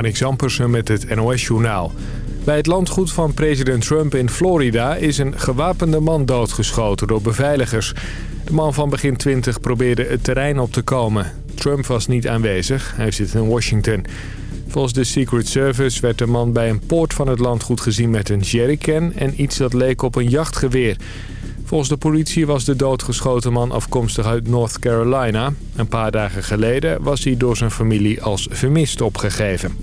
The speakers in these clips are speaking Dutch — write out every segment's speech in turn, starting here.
Annick Zampersen met het NOS-journaal. Bij het landgoed van president Trump in Florida is een gewapende man doodgeschoten door beveiligers. De man van begin 20 probeerde het terrein op te komen. Trump was niet aanwezig, hij zit in Washington. Volgens de Secret Service werd de man bij een poort van het landgoed gezien met een jerrycan en iets dat leek op een jachtgeweer. Volgens de politie was de doodgeschoten man afkomstig uit North Carolina. Een paar dagen geleden was hij door zijn familie als vermist opgegeven.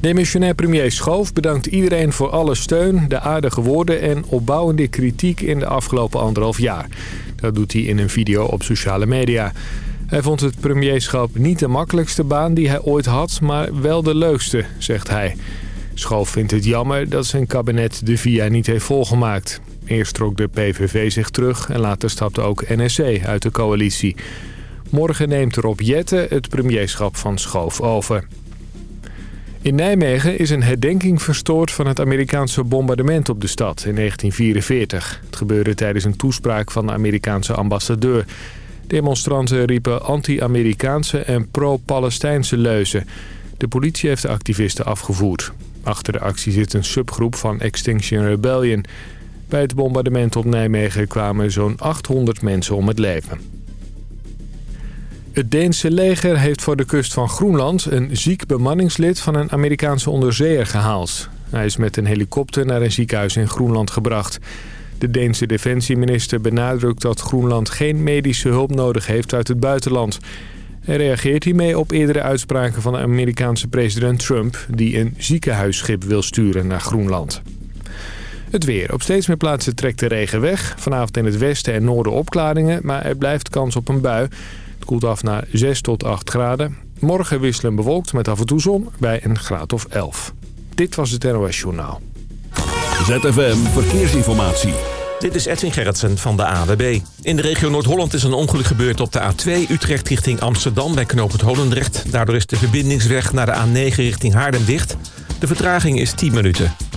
Demissionair premier Schoof bedankt iedereen voor alle steun, de aardige woorden en opbouwende kritiek in de afgelopen anderhalf jaar. Dat doet hij in een video op sociale media. Hij vond het premierschap niet de makkelijkste baan die hij ooit had, maar wel de leukste, zegt hij. Schoof vindt het jammer dat zijn kabinet de VIA niet heeft volgemaakt. Eerst trok de PVV zich terug en later stapte ook NSC uit de coalitie. Morgen neemt Rob Jette het premierschap van Schoof over. In Nijmegen is een herdenking verstoord van het Amerikaanse bombardement op de stad in 1944. Het gebeurde tijdens een toespraak van de Amerikaanse ambassadeur. Demonstranten riepen anti-Amerikaanse en pro-Palestijnse leuzen. De politie heeft de activisten afgevoerd. Achter de actie zit een subgroep van Extinction Rebellion. Bij het bombardement op Nijmegen kwamen zo'n 800 mensen om het leven. Het Deense leger heeft voor de kust van Groenland een ziek bemanningslid van een Amerikaanse onderzeeër gehaald. Hij is met een helikopter naar een ziekenhuis in Groenland gebracht. De Deense defensieminister benadrukt dat Groenland geen medische hulp nodig heeft uit het buitenland. Hij reageert hiermee op eerdere uitspraken van de Amerikaanse president Trump... die een ziekenhuisschip wil sturen naar Groenland. Het weer. Op steeds meer plaatsen trekt de regen weg. Vanavond in het westen en noorden opklaringen, maar er blijft kans op een bui. Het koelt af naar 6 tot 8 graden. Morgen wisselen bewolkt met af en toe zon bij een graad of 11. Dit was het NOS Journaal. ZFM Verkeersinformatie. Dit is Edwin Gerritsen van de AWB. In de regio Noord-Holland is een ongeluk gebeurd op de A2 Utrecht richting Amsterdam bij knooppunt Holendrecht. Daardoor is de verbindingsweg naar de A9 richting Haarlem dicht. De vertraging is 10 minuten.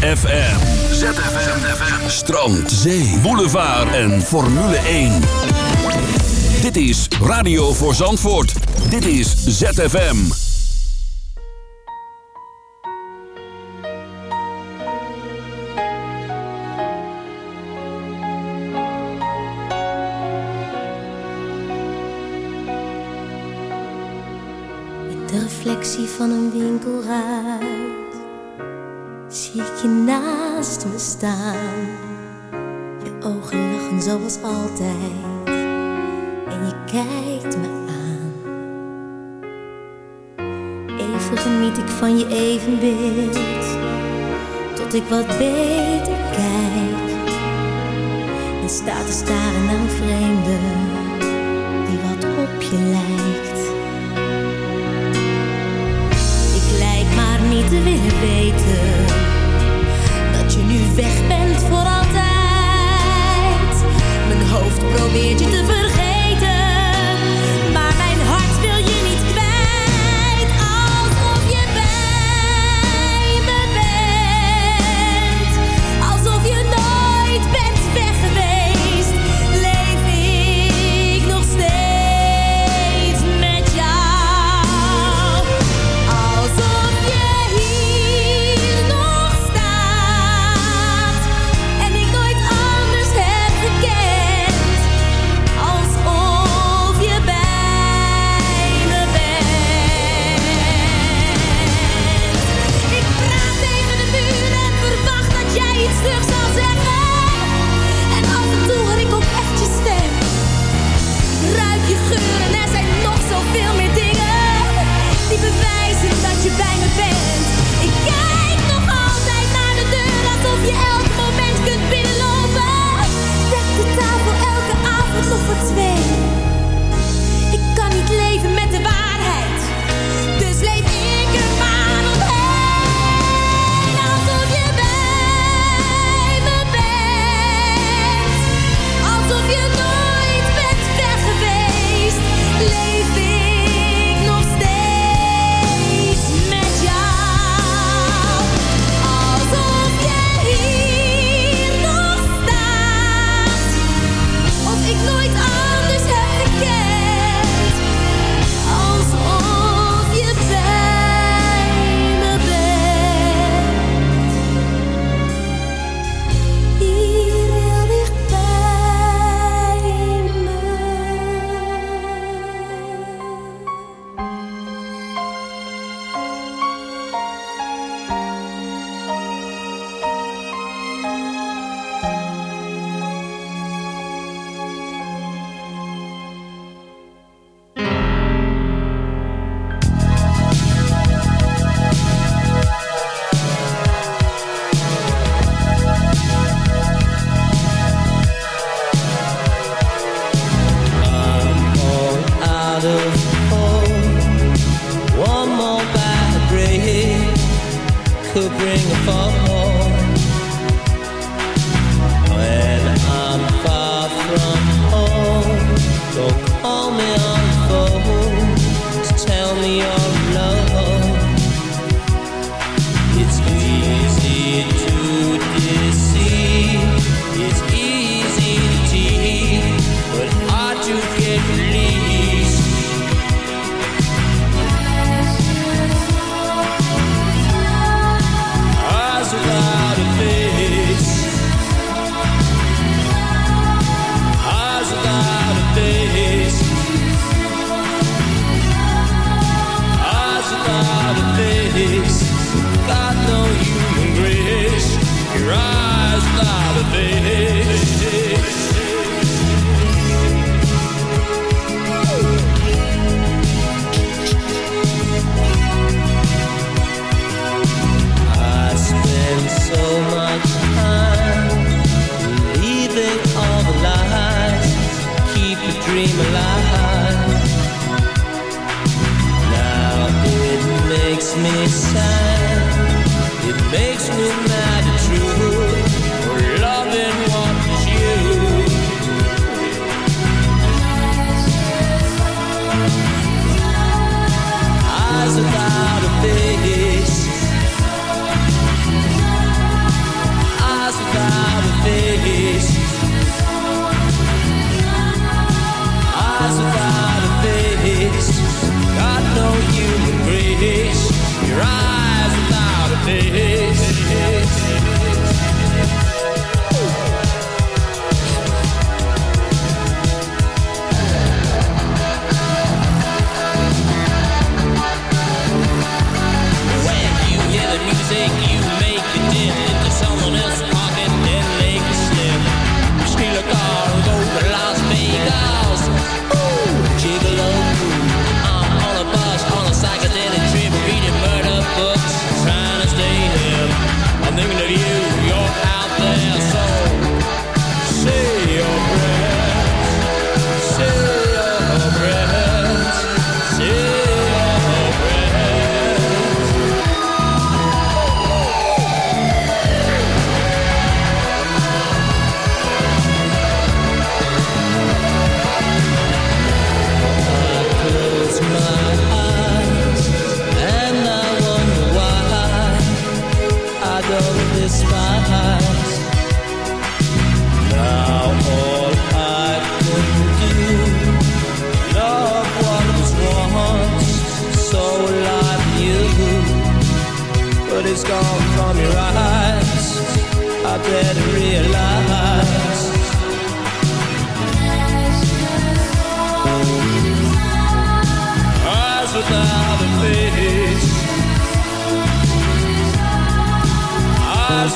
ZFM. ZFM. Strand, zee, boulevard en Formule 1. Dit is Radio voor Zandvoort. Dit is ZFM. De reflectie van een winkelraad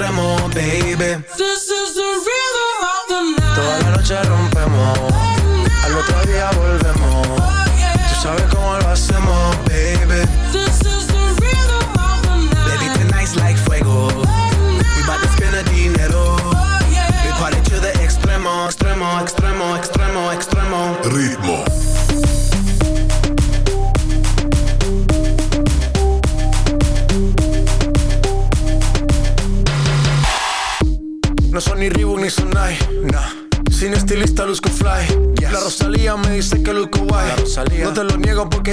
extremo, baby.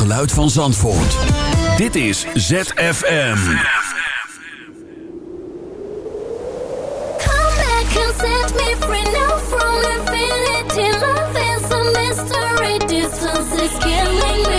Geluid van Zandvoort. Dit is ZFM. Come back and set me free now from infinity. Love is a mystery. Distance is killing me.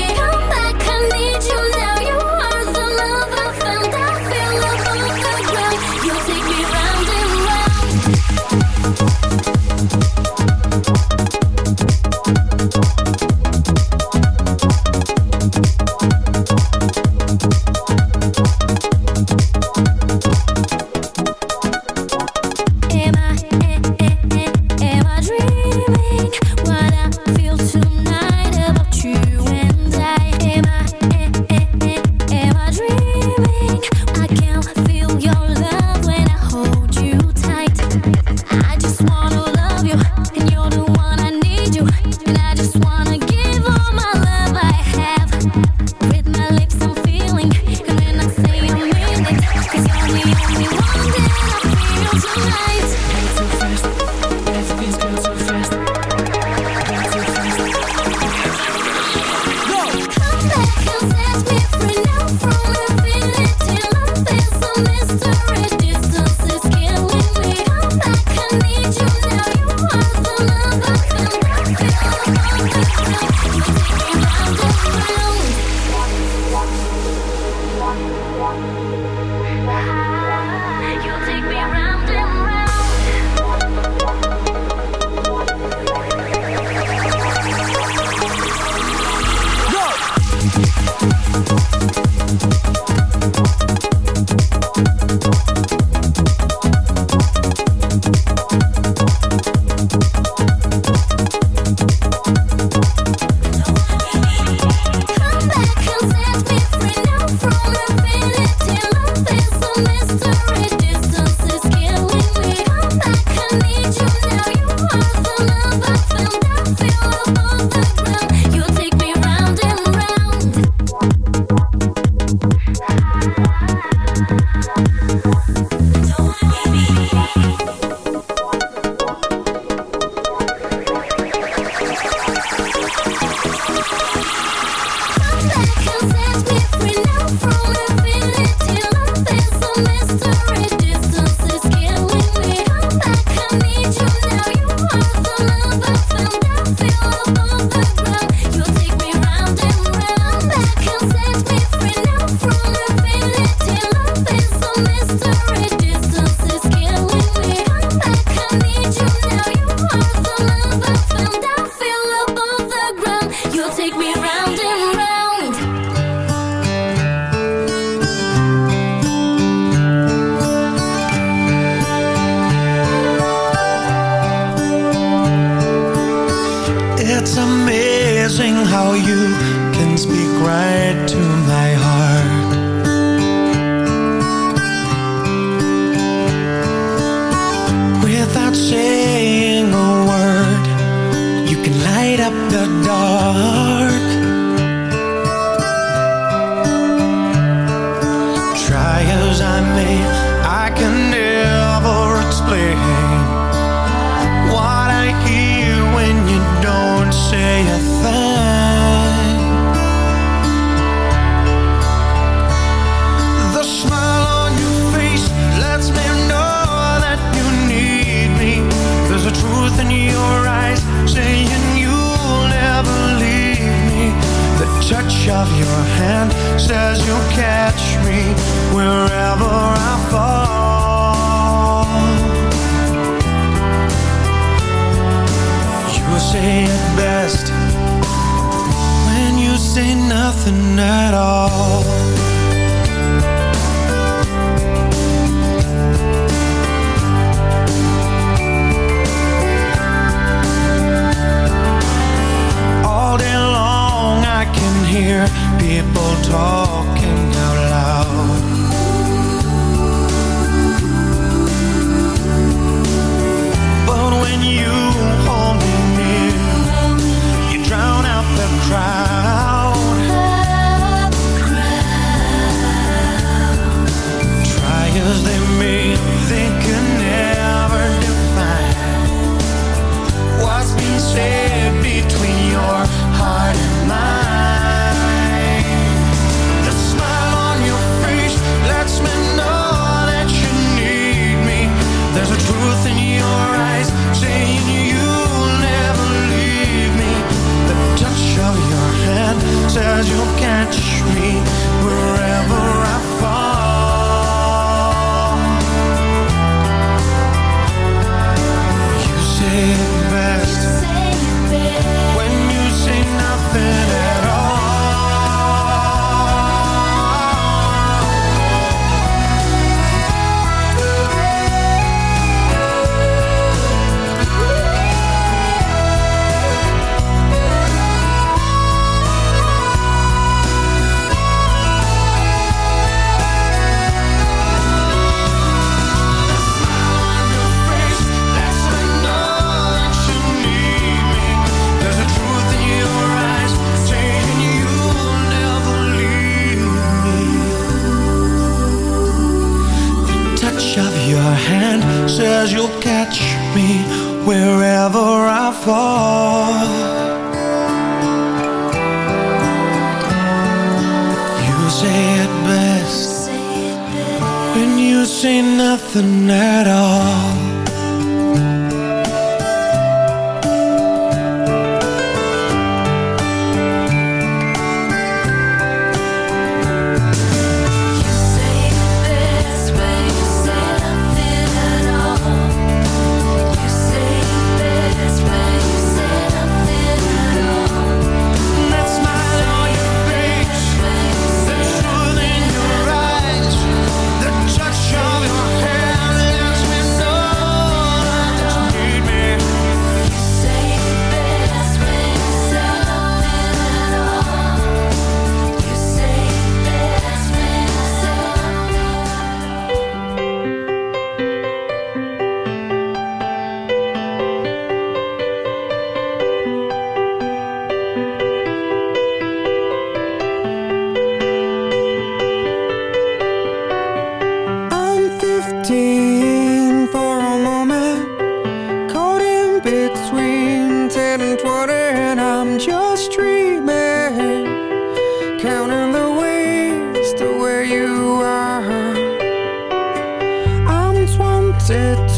sit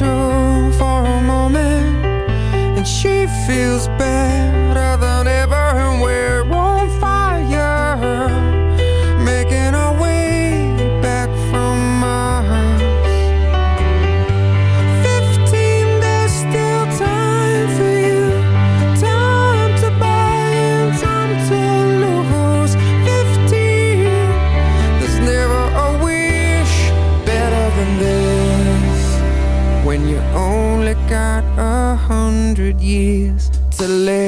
for a moment and she feels better. years to live.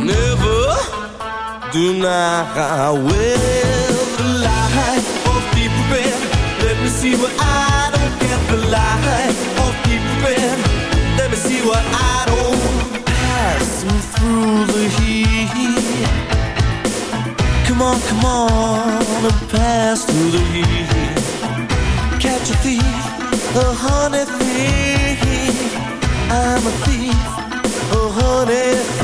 never do not I will the light of be prepared. Let me see what I don't get the light of be prepared. Let me see what I don't Passing through the heat. Come on, come on and pass through the heat. Catch a thief, a honey thief. I'm a thief, a honey thief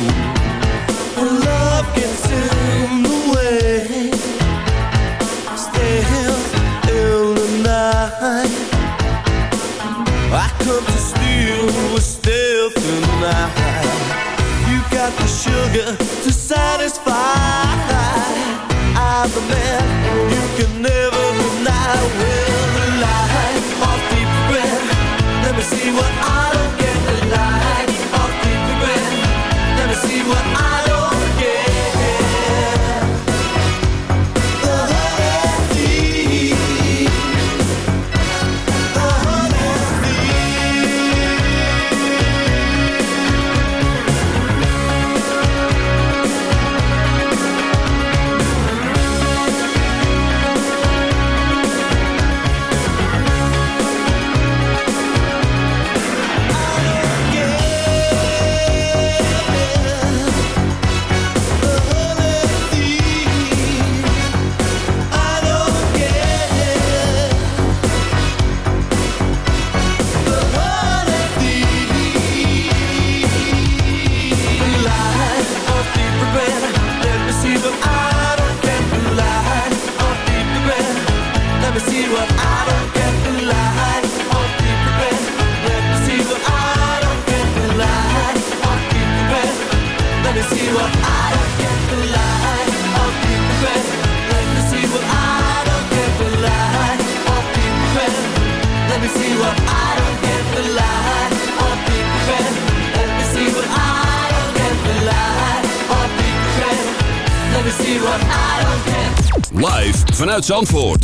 Vanuit Zandvoort.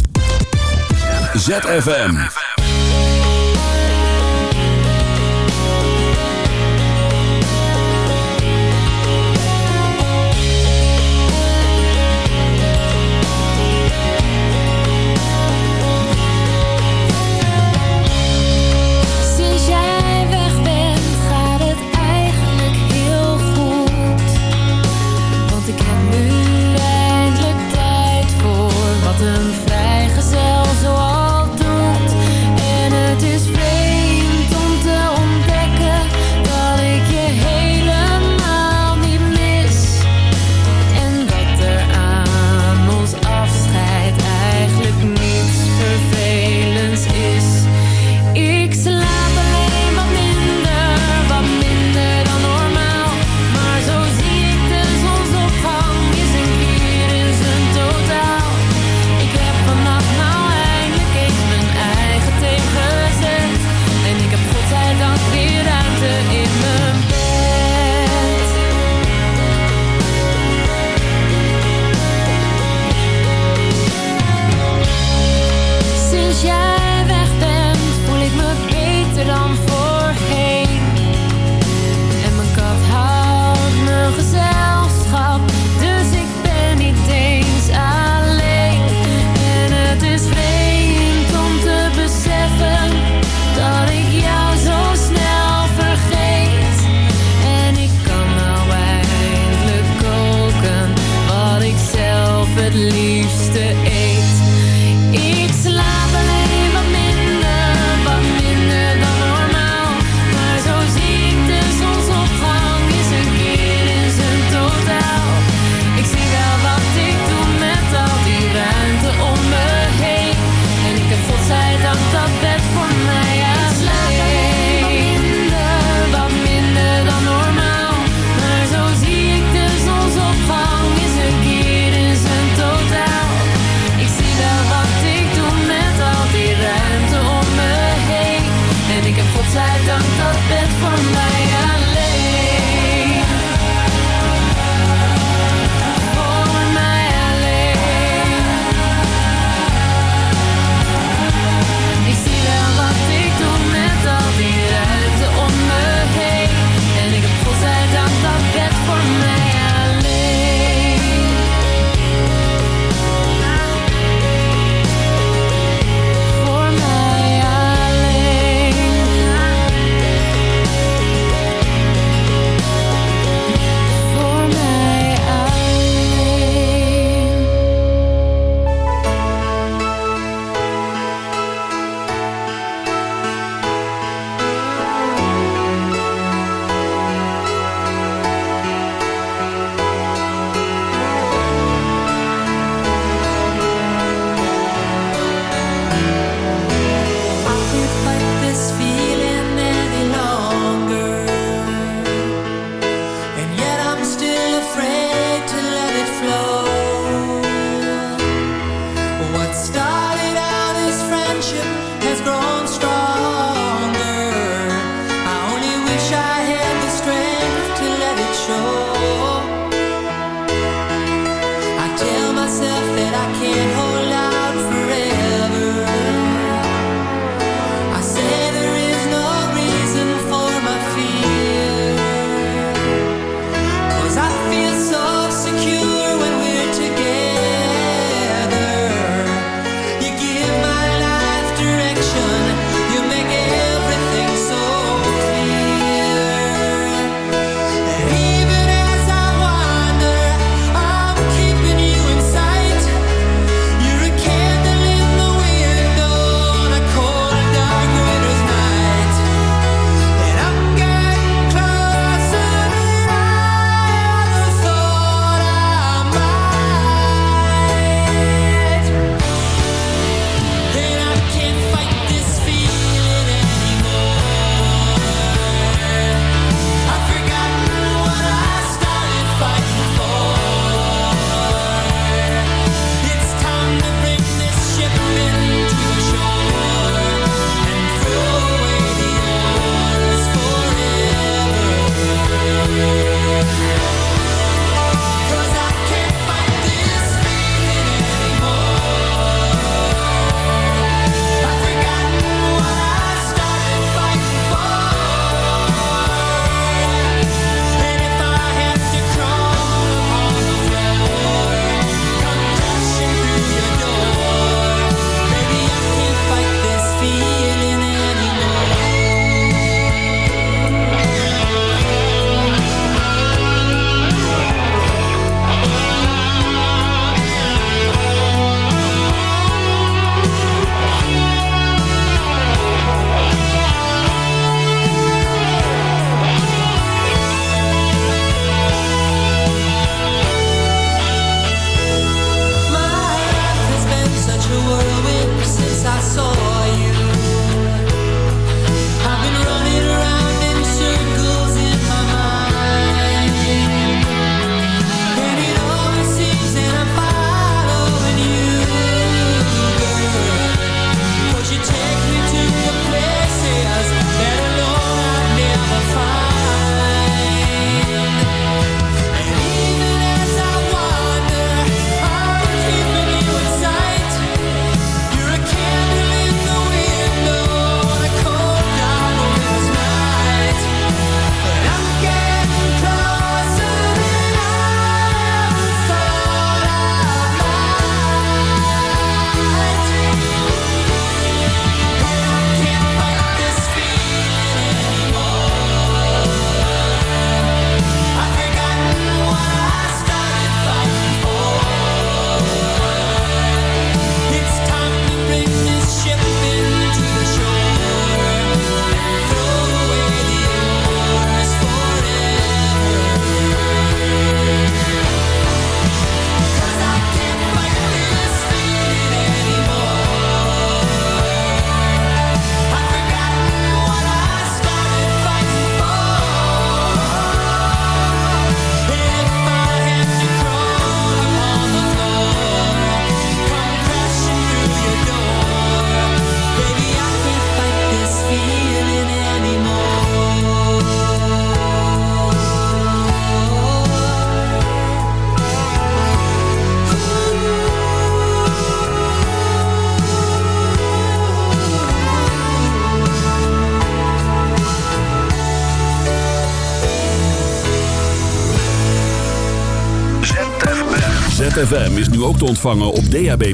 ZFM is nu ook te ontvangen op DAB+.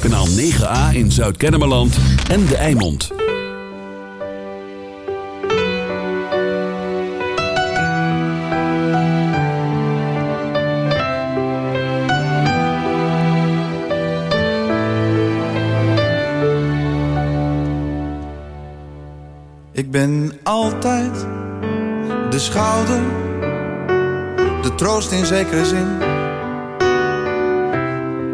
Kanaal 9A in Zuid-Kennemerland en De Eimond. Ik ben altijd de schouder, de troost in zekere zin.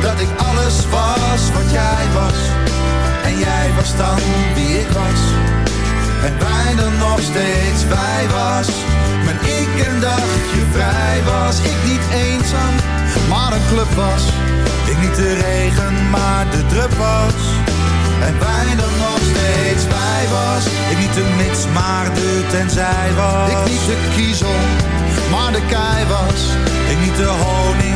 Dat ik alles was wat jij was. En jij was dan wie ik was. En wij dan nog steeds wij was. Mijn ik een dagje vrij was. Ik niet eenzaam, maar een club was. Ik niet de regen, maar de drup was. En wij dan nog steeds wij was. Ik niet de mits, maar de tenzij was. Ik niet de kiezel, maar de kei was. Ik niet de honing,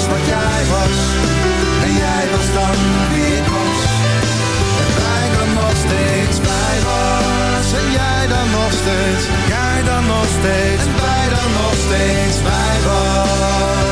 wat jij was. En jij was dan wie ik was. En wij dan nog steeds bij was. En jij dan nog steeds. Jij dan nog steeds. En wij dan nog steeds bij was.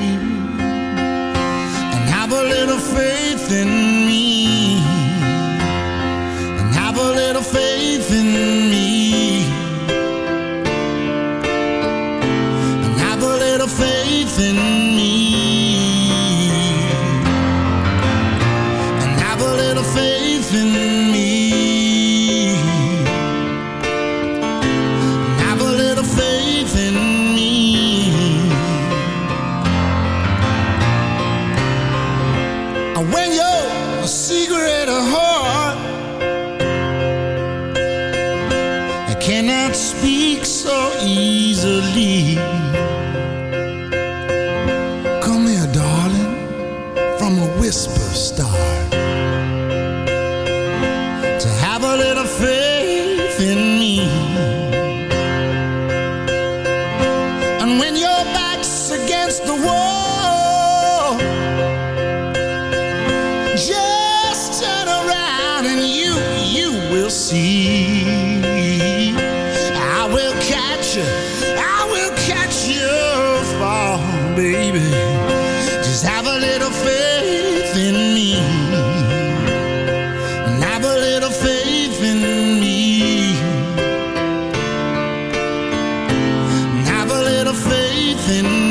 nothing